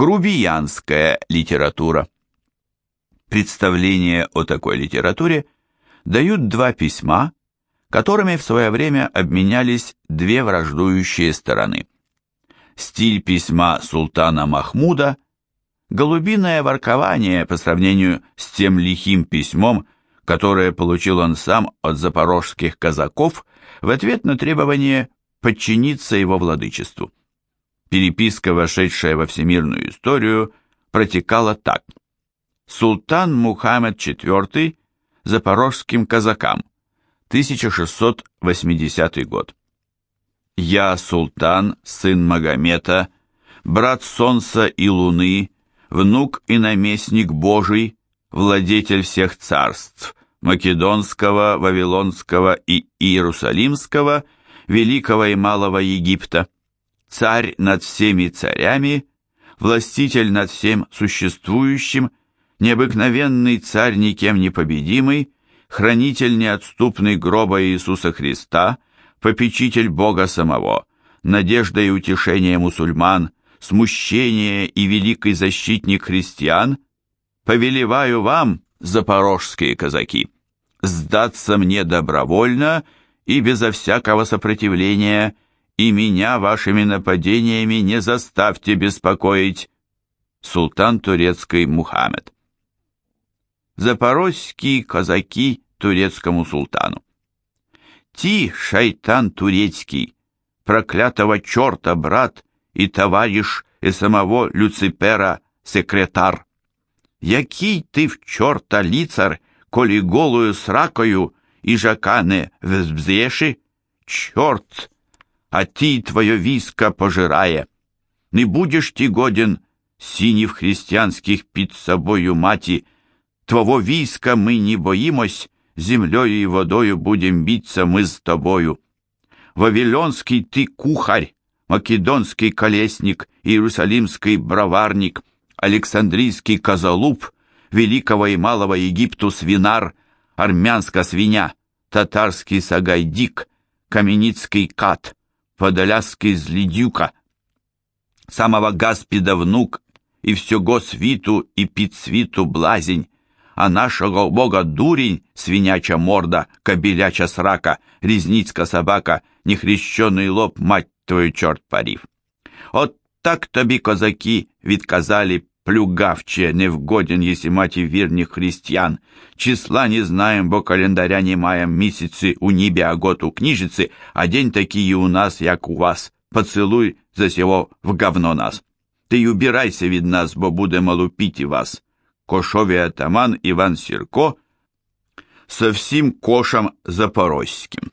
Грубиянская литература. Представление о такой литературе дают два письма, которыми в свое время обменялись две враждующие стороны. Стиль письма султана Махмуда – голубиное воркование по сравнению с тем лихим письмом, которое получил он сам от запорожских казаков в ответ на требование подчиниться его владычеству. Переписка, вошедшая во всемирную историю, протекала так. Султан Мухаммед IV запорожским казакам, 1680 год. Я, султан, сын Магомета, брат солнца и луны, внук и наместник Божий, владетель всех царств, Македонского, Вавилонского и Иерусалимского, Великого и Малого Египта, царь над всеми царями, властитель над всем существующим, необыкновенный царь никем не победимый, хранитель неотступный гроба Иисуса Христа, попечитель Бога самого, надежда и утешение мусульман, смущение и великий защитник христиан, повелеваю вам, запорожские казаки, сдаться мне добровольно и безо всякого сопротивления, и меня вашими нападениями не заставьте беспокоить. Султан турецкий Мухаммед. Запорожские казаки турецкому султану. Ти, шайтан турецкий, проклятого черта брат и товарищ и самого Люципера секретар. Який ты в черта лицар, коли голую сракою и жакане взбзеши? Черт! А ти твое виска пожирая. Не будешь ти годен, синів христианских під собою маті, Твого війська ми не боїмось, землею і водою будем биться ми з тобою. Вавилонский ты кухарь, македонский колесник, иерусалимский броварник, Александрийский козолуб, великого и малого Египту свинар, армянская свиня, татарский сагайдик, каменицкий кат, подоляский злидюка, самого Гаспида внук и всего свиту и підсвіту блазень, а нашого бога дурень, свиняча морда, кобеляча срака, різницька собака, нехрещений лоб, мать твою, чорт парів. От так тобі козаки відказали плюгавче, невгоден, єсі маті вірних християн. Числа не знаем, бо календаря не маем, місяці у небі, а год у книжиці, а день такие у нас, як у вас. Поцелуй за сего в говно нас. Ти й убирайся від нас, бо будемо лупити вас. Кошовий атаман Іван Сірко со всім кошем запорозьким.